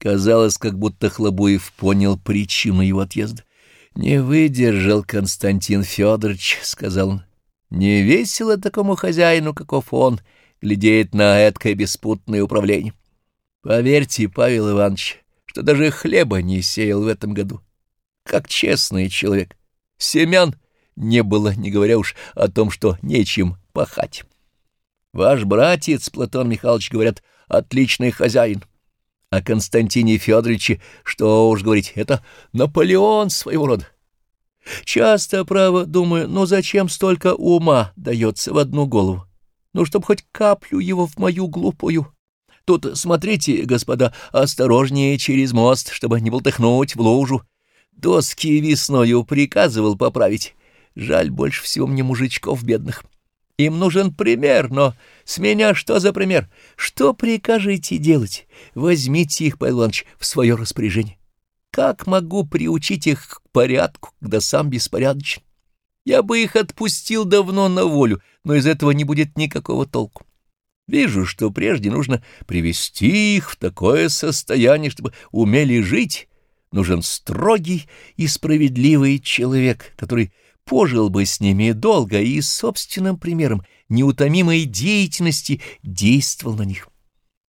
Казалось, как будто Хлобуев понял причину его отъезда. «Не выдержал Константин Федорович», — сказал он. «Не весело такому хозяину, каков он, глядеть на эткое беспутное управление. Поверьте, Павел Иванович, что даже хлеба не сеял в этом году. Как честный человек. Семян не было, не говоря уж о том, что нечем пахать. Ваш братец, Платон Михайлович, говорят, отличный хозяин. О Константине Федоровиче, что уж говорить, это Наполеон своего рода. Часто, право, думаю, ну зачем столько ума дается в одну голову? Ну, чтоб хоть каплю его в мою глупую. Тут, смотрите, господа, осторожнее через мост, чтобы не болтыхнуть в лужу. Доски весною приказывал поправить. Жаль больше всего мне мужичков бедных. Им нужен пример, но с меня что за пример? Что прикажете делать? Возьмите их, Павел Иванович, в свое распоряжение. Как могу приучить их к порядку, когда сам беспорядочен? Я бы их отпустил давно на волю, но из этого не будет никакого толку. Вижу, что прежде нужно привести их в такое состояние, чтобы умели жить. Нужен строгий и справедливый человек, который пожил бы с ними долго и собственным примером неутомимой деятельности действовал на них.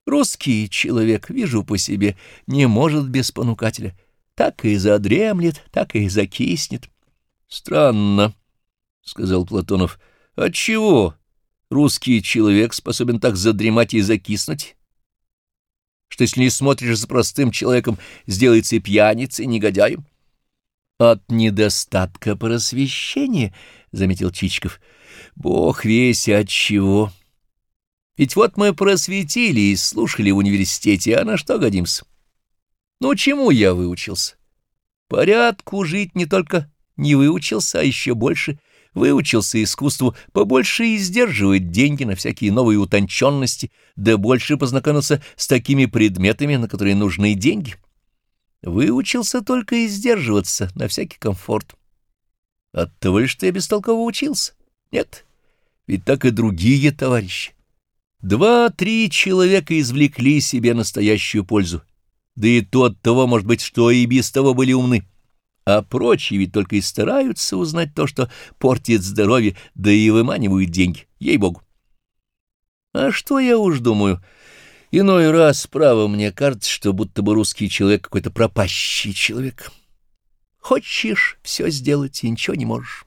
Русский человек, вижу по себе, не может без понукателя. Так и задремлет, так и закиснет. — Странно, — сказал Платонов. — Отчего русский человек способен так задремать и закиснуть? Что если не смотришь за простым человеком, сделается пьяницей, негодяем? От недостатка просвещения, — заметил Чичков. Бог весь от чего. Ведь вот мы просветили и слушали в университете, а на что годимся? Ну, чему я выучился? Порядку жить не только не выучился, а еще больше выучился искусству побольше издерживать деньги на всякие новые утонченности, да больше познакомился с такими предметами, на которые нужны деньги. Выучился только и сдерживаться на всякий комфорт. От того ли, что я бестолково учился? Нет, ведь так и другие товарищи. Два-три человека извлекли себе настоящую пользу, да и то от того, может быть, что и без того были умны. А прочие ведь только и стараются узнать то, что портит здоровье, да и выманивают деньги, ей-богу. А что я уж думаю... Иной раз, право, мне кажется, что будто бы русский человек какой-то пропащий человек. Хочешь все сделать и ничего не можешь.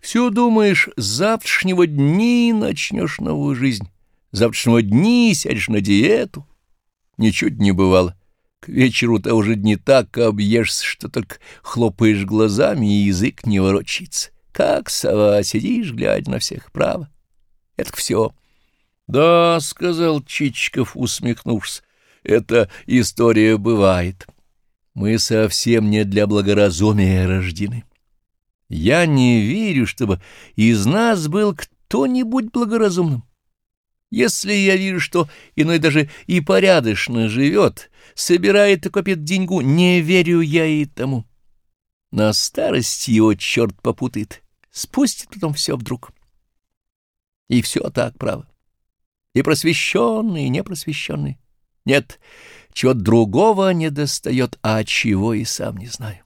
Все думаешь, с завтрашнего дни начнешь новую жизнь, с завтрашнего дни сядешь на диету. Ничуть не бывало. К вечеру-то уже не так объешься, что только хлопаешь глазами, и язык не ворочается. Как сова, сидишь, глядя на всех, право. Это все. — Да, — сказал Чичиков, усмехнувшись, — эта история бывает. Мы совсем не для благоразумия рождены. Я не верю, чтобы из нас был кто-нибудь благоразумным. Если я вижу, что иной даже и порядочно живет, собирает и копит деньгу, не верю я и тому. На старости его черт попутает, спустит потом все вдруг. И все так, право и просвещенный, и непросвещенный. Нет, чего другого не достает, а чего и сам не знаю.